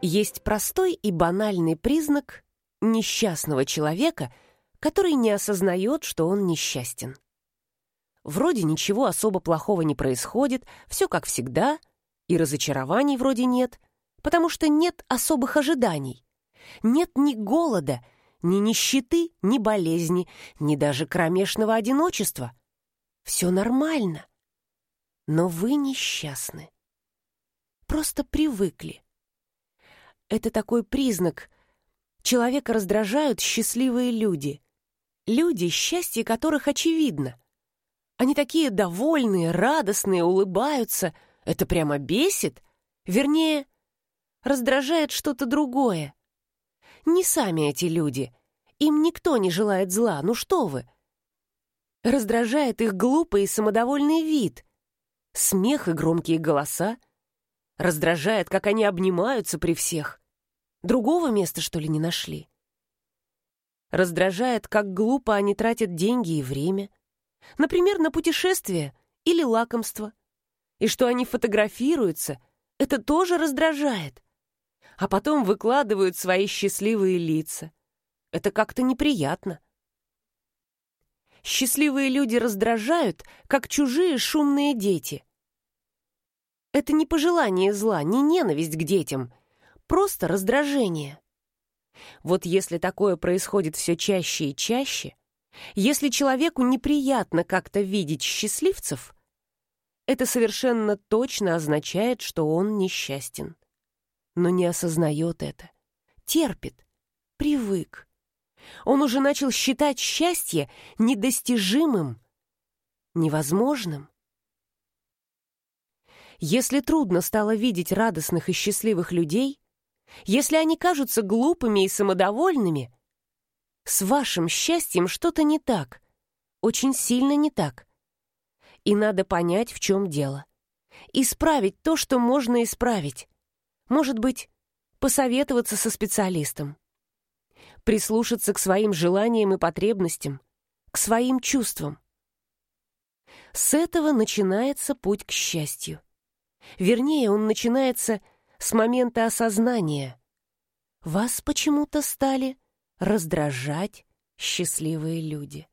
Есть простой и банальный признак несчастного человека, который не осознает, что он несчастен. Вроде ничего особо плохого не происходит, все как всегда, и разочарований вроде нет, потому что нет особых ожиданий. Нет ни голода, ни нищеты, ни болезни, ни даже кромешного одиночества. Все нормально. Но вы несчастны. Просто привыкли. Это такой признак. Человека раздражают счастливые люди. Люди, счастье которых очевидно. Они такие довольные, радостные, улыбаются. Это прямо бесит. Вернее, раздражает что-то другое. Не сами эти люди. Им никто не желает зла, ну что вы. Раздражает их глупый и самодовольный вид. Смех и громкие голоса. Раздражает, как они обнимаются при всех. Другого места, что ли, не нашли? Раздражает, как глупо они тратят деньги и время. Например, на путешествия или лакомство. И что они фотографируются, это тоже раздражает а потом выкладывают свои счастливые лица. Это как-то неприятно. Счастливые люди раздражают, как чужие шумные дети. Это не пожелание зла, не ненависть к детям, просто раздражение. Вот если такое происходит все чаще и чаще, если человеку неприятно как-то видеть счастливцев, это совершенно точно означает, что он несчастен но не осознает это. Терпит, привык. Он уже начал считать счастье недостижимым, невозможным. Если трудно стало видеть радостных и счастливых людей, если они кажутся глупыми и самодовольными, с вашим счастьем что-то не так, очень сильно не так. И надо понять, в чем дело. Исправить то, что можно исправить. Может быть, посоветоваться со специалистом. Прислушаться к своим желаниям и потребностям, к своим чувствам. С этого начинается путь к счастью. Вернее, он начинается с момента осознания. Вас почему-то стали раздражать счастливые люди.